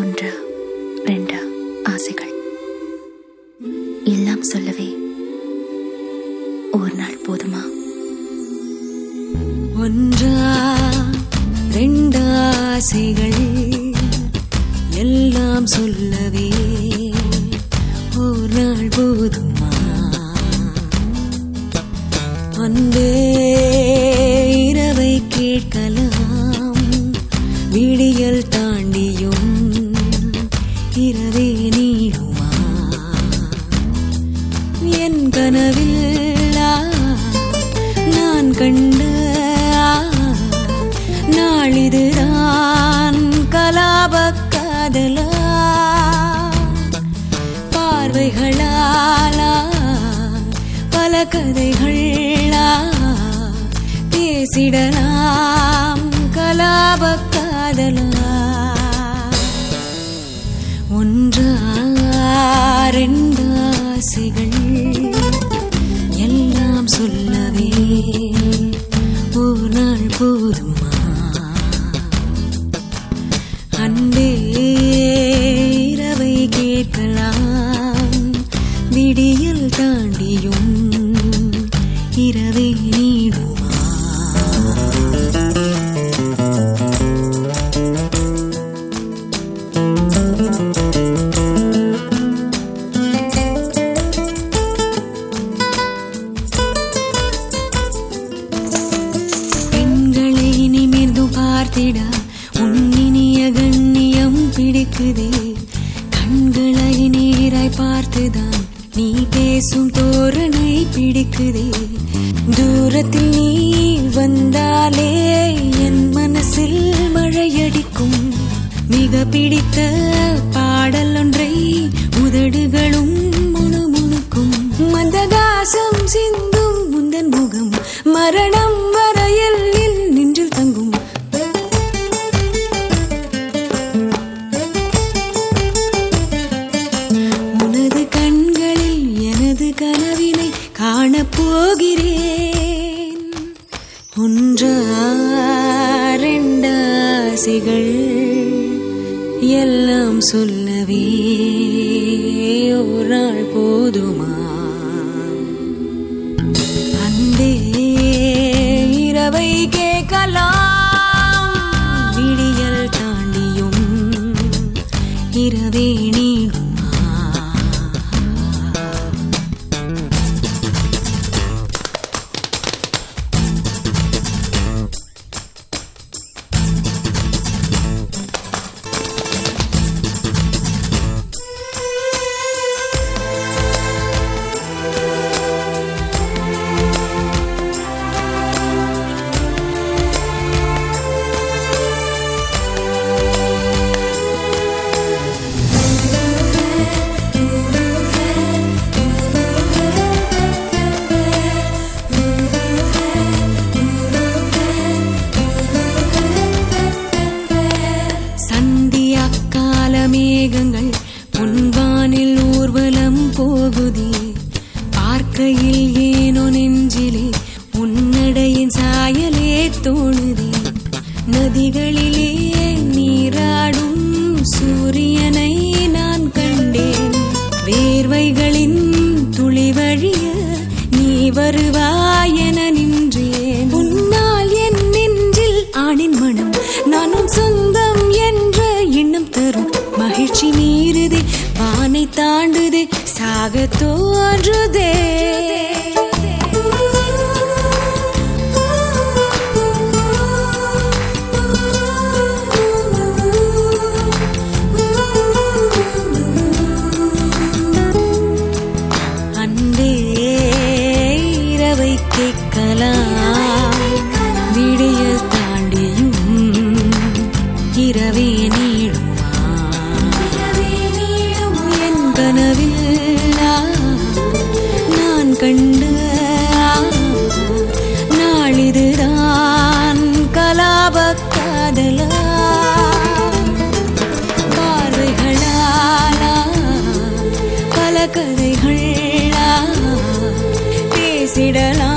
ஒன்று ரெண்டு ஆசைகள். எல்லாம் சொல்லவே ஒரு நாள் போதுமா? ஒன்றா ரெண்டு ஆசைகள். எல்லாம் சொல்லவே ஒரு நாள் போதுமா? அன்பே இரவை கேட்கல. கனவில் நான் கண்ட நாளிதுதான் கலாப காதலா பார்வைகளாலா பல கதைகளா பேசிடலாம் கலாப காதலா. அன்பே இரவை கேட்கலாம். விடியல் தாண்டியும் இரவை நீடுமா? பெண்களை நிமிர்ந்து பார்த்திட உன் பிடிக்குதே கண்களை நேராய் பார்த்துதான் நீ பேசும் தோரணை பிடிக்குதே. தூரத்தில் நீ வந்தாலே என் மனசில் மழையடிக்கும். மிக பிடித்த பாடல் ஒன்றை காணப்போகிறேன். போகிறேன் எல்லாம் சொல்லவே ஒரு நாள் போதுமா? அந்தே இரவை கேட்கலாம். விடியல் தாண்டியும் இரவேணி பார்க்கையில் ஏனோ நெஞ்சிலே உன்னடையின் சாயலே தோணுதே நதிகளிலே நீராடும் சூரியனை நான் கண்டேன். வேர்வைகளின் துளி வழிய நீ வருவாயென நின்றேன். உன்னால் என் நெஞ்சில் ஆணின் மனம் நானும் சொந்தம் என்ற எண்ணம் தரும். மகிழ்ச்சி மீறுதே வானை தாண்டுதே சாக தோன்றுதே. கண்டு நாளிதுதான் கலாப காதலா பார்வைகளாலா பல கதைகள் பேசிடலாம்.